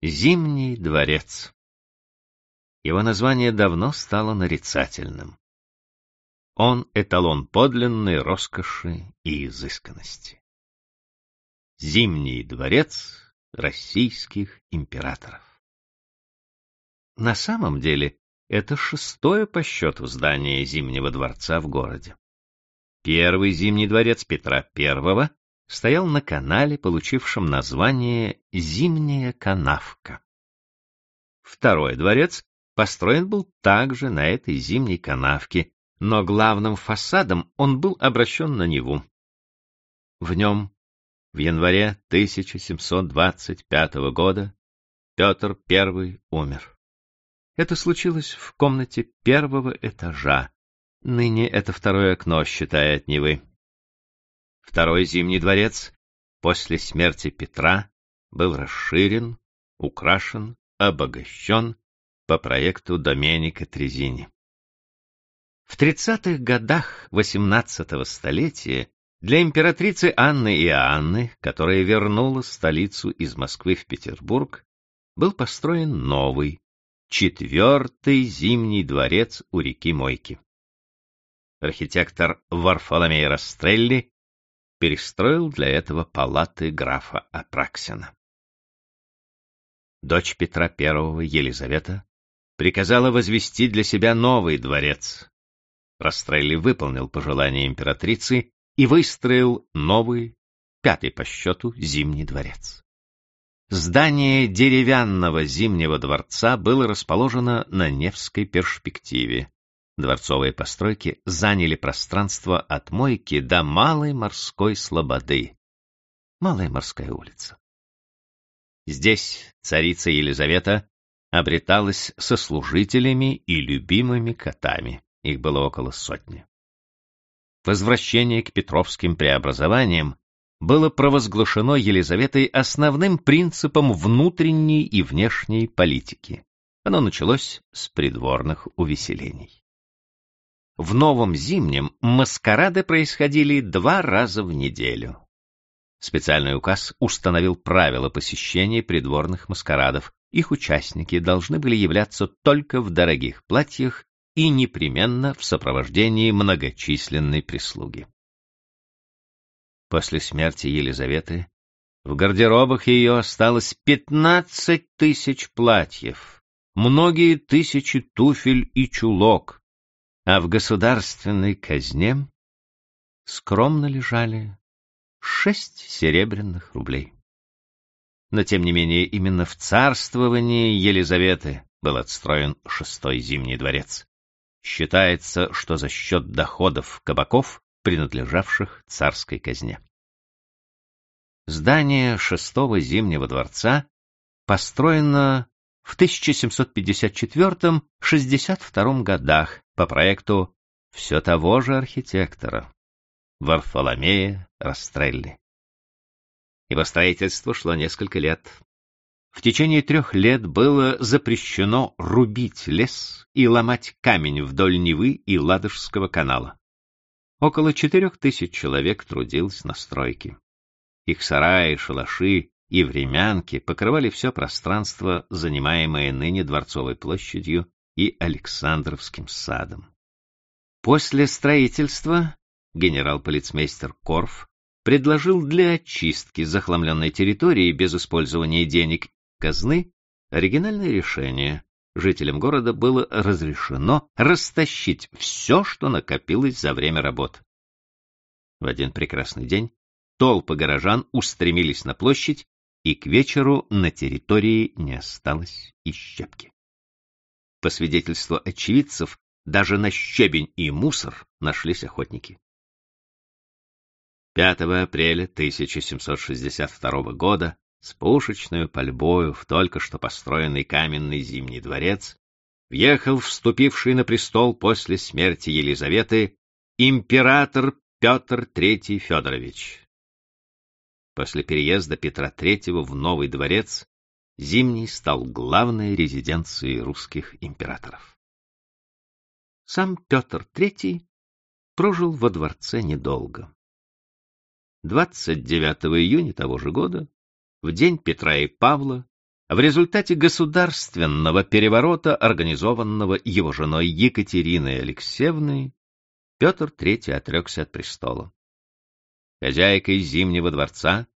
Зимний дворец. Его название давно стало нарицательным. Он эталон подлинной роскоши и изысканности. Зимний дворец российских императоров. На самом деле, это шестое по счету здание Зимнего дворца в городе. Первый Зимний дворец Петра I стоял на канале, получившем название Зимняя канавка. Второй дворец построен был также на этой зимней канавке, но главным фасадом он был обращен на Неву. В нем в январе 1725 года Петр I умер. Это случилось в комнате первого этажа. Ныне это второе окно, считая от Невы. Второй Зимний дворец после смерти Петра был расширен, украшен, обогащен по проекту Доменика Трезини. В 30-х годах XVIII столетия для императрицы Анны и Анны, которая вернула столицу из Москвы в Петербург, был построен новый, четвертый Зимний дворец у реки Мойки. Архитектор Варфоломей Растрелли перестроил для этого палаты графа Апраксина. Дочь Петра I, Елизавета, приказала возвести для себя новый дворец. Растрелли выполнил пожелание императрицы и выстроил новый, пятый по счету, Зимний дворец. Здание деревянного Зимнего дворца было расположено на Невской перспективе, Дворцовые постройки заняли пространство от мойки до Малой морской слободы. Малая морская улица. Здесь царица Елизавета обреталась со служителями и любимыми котами. Их было около сотни. Возвращение к Петровским преобразованиям было провозглашено Елизаветой основным принципом внутренней и внешней политики. Оно началось с придворных увеселений. В новом зимнем маскарады происходили два раза в неделю. Специальный указ установил правила посещения придворных маскарадов. Их участники должны были являться только в дорогих платьях и непременно в сопровождении многочисленной прислуги. После смерти Елизаветы в гардеробах ее осталось пятнадцать тысяч платьев, многие тысячи туфель и чулок, а в государственной казне скромно лежали шесть серебряных рублей. Но, тем не менее, именно в царствовании Елизаветы был отстроен шестой Зимний дворец. Считается, что за счет доходов кабаков, принадлежавших царской казне. Здание шестого Зимнего дворца построено в 1754-62 годах по проекту все того же архитектора, Варфоломея Растрелли. Его строительство шло несколько лет. В течение трех лет было запрещено рубить лес и ломать камень вдоль Невы и Ладожского канала. Около четырех тысяч человек трудилось на стройке. Их сараи, шалаши и времянки покрывали все пространство, занимаемое ныне Дворцовой площадью и Александровским садом. После строительства генерал-полицмейстер Корф предложил для очистки захламленной территории без использования денег казны оригинальное решение. Жителям города было разрешено растащить все, что накопилось за время работ. В один прекрасный день толпы горожан устремились на площадь и к вечеру на территории не осталось и щепки. По свидетельству очевидцев, даже на щебень и мусор нашлись охотники. 5 апреля 1762 года с пушечной пальбою в только что построенный каменный Зимний дворец въехал вступивший на престол после смерти Елизаветы император Петр III Федорович. После переезда Петра III в Новый дворец Зимний стал главной резиденцией русских императоров. Сам Петр III прожил во дворце недолго. 29 июня того же года, в день Петра и Павла, В результате государственного переворота, организованного его женой Екатериной Алексеевной, Петр III отрекся от престола. Хозяйкой Зимнего дворца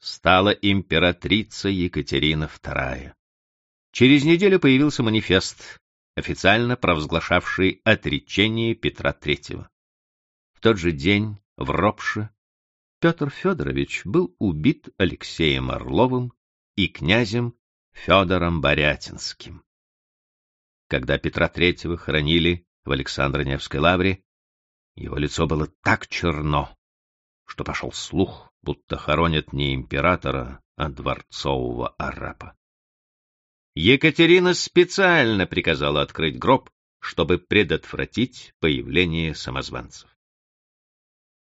стала императрица Екатерина II. Через неделю появился манифест, официально провозглашавший отречение Петра III. В тот же день в Ропше Петр Федорович был убит Алексеем Орловым и князем Федором Борятинским. Когда Петра Третьего хоронили в Александро-Невской лавре, его лицо было так черно, что пошел слух, будто хоронят не императора, а дворцового арапа. Екатерина специально приказала открыть гроб, чтобы предотвратить появление самозванцев.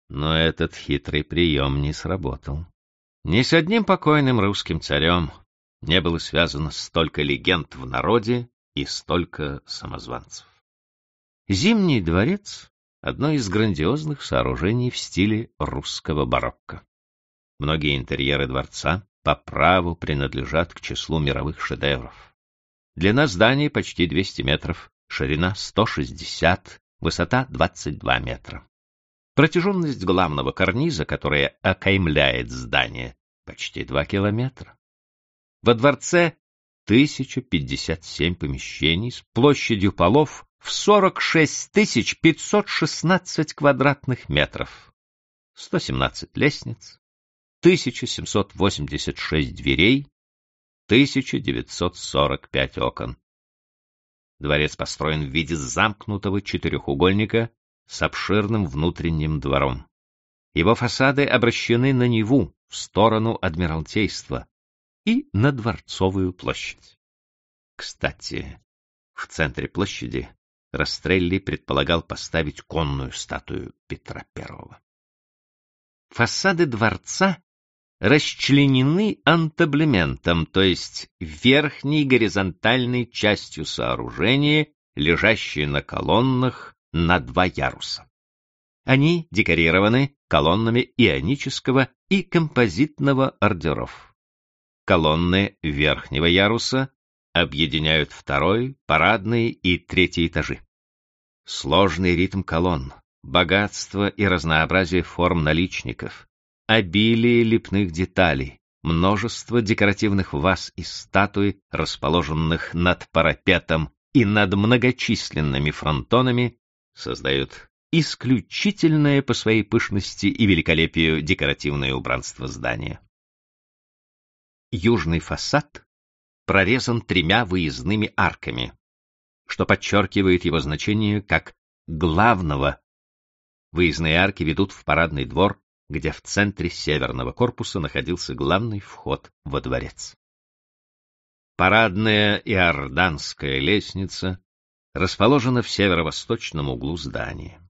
Но этот хитрый прием не сработал. Ни с одним покойным русским царем не было связано столько легенд в народе и столько самозванцев. Зимний дворец — одно из грандиозных сооружений в стиле русского барокко. Многие интерьеры дворца по праву принадлежат к числу мировых шедевров. Длина здания почти 200 метров, ширина 160, высота 22 метра. Протяженность главного карниза, которая окаймляет здание, почти 2 километра. Во дворце 1057 помещений с площадью полов в 46 516 квадратных метров, 117 лестниц, 1786 дверей, 1945 окон. Дворец построен в виде замкнутого четырехугольника с обширным внутренним двором. Его фасады обращены на Неву, в сторону Адмиралтейства, и на Дворцовую площадь. Кстати, в центре площади Растрелли предполагал поставить конную статую Петра I. Фасады дворца расчленены антаблементом, то есть верхней горизонтальной частью сооружения, лежащей на колоннах на два яруса. Они декорированы колоннами ионического и композитного ордеров колонны верхнего яруса объединяют второй, парадный и третий этажи. Сложный ритм колонн, богатство и разнообразие форм наличников, обилие лепных деталей, множество декоративных ваз и статуй, расположенных над парапетом и над многочисленными фронтонами, создают исключительное по своей пышности и великолепию декоративное убранство здания. Южный фасад прорезан тремя выездными арками, что подчеркивает его значение как главного. Выездные арки ведут в парадный двор, где в центре северного корпуса находился главный вход во дворец. Парадная иорданская лестница расположена в северо-восточном углу здания.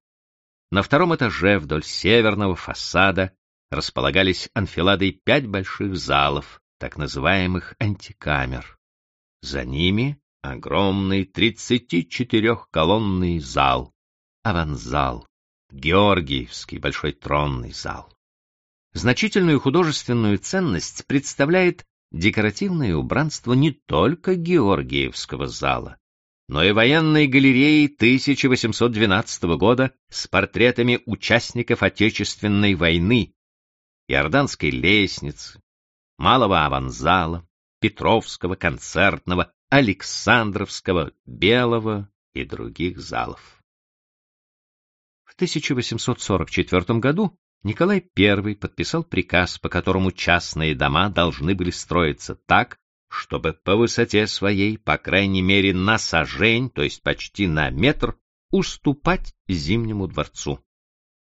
На втором этаже вдоль северного фасада располагались анфиладой пять больших залов, так называемых антикамер. За ними огромный 34-колонный зал, аванзал, Георгиевский большой тронный зал. Значительную художественную ценность представляет декоративное убранство не только Георгиевского зала, но и военной галереи 1812 года с портретами участников Отечественной войны, Иорданской лестницы, Малого аванзала, Петровского, Концертного, Александровского, Белого и других залов. В 1844 году Николай I подписал приказ, по которому частные дома должны были строиться так, чтобы по высоте своей, по крайней мере, на сажень, то есть почти на метр, уступать Зимнему дворцу.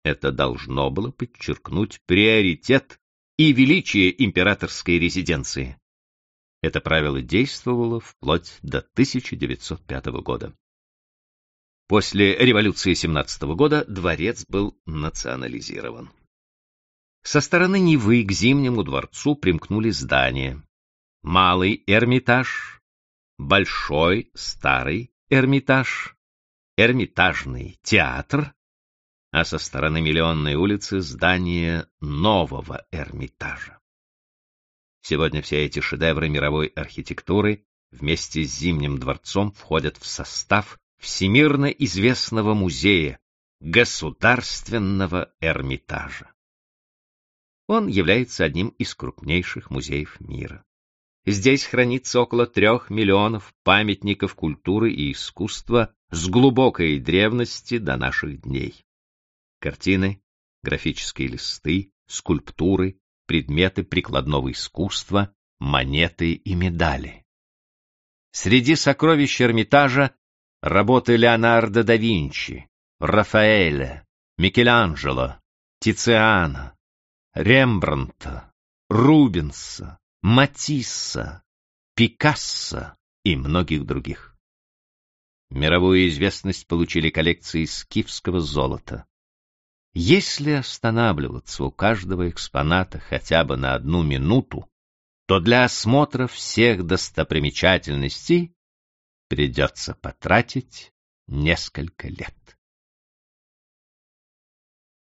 Это должно было подчеркнуть приоритет и величие императорской резиденции. Это правило действовало вплоть до 1905 года. После революции 17 года дворец был национализирован. Со стороны Невы к Зимнему дворцу примкнули здания. Малый Эрмитаж, Большой Старый Эрмитаж, Эрмитажный театр а со стороны Миллионной улицы здание нового Эрмитажа. Сегодня все эти шедевры мировой архитектуры вместе с Зимним дворцом входят в состав всемирно известного музея, Государственного Эрмитажа. Он является одним из крупнейших музеев мира. Здесь хранится около трех миллионов памятников культуры и искусства с глубокой древности до наших дней. Картины, графические листы, скульптуры, предметы прикладного искусства, монеты и медали. Среди сокровищ Эрмитажа работы Леонардо да Винчи, Рафаэля, Микеланджело, Тициана, Рембрандта, Рубенса, Матисса, Пикассо и многих других. Мировую известность получили коллекции скифского золота. Если останавливаться у каждого экспоната хотя бы на одну минуту, то для осмотра всех достопримечательностей придется потратить несколько лет.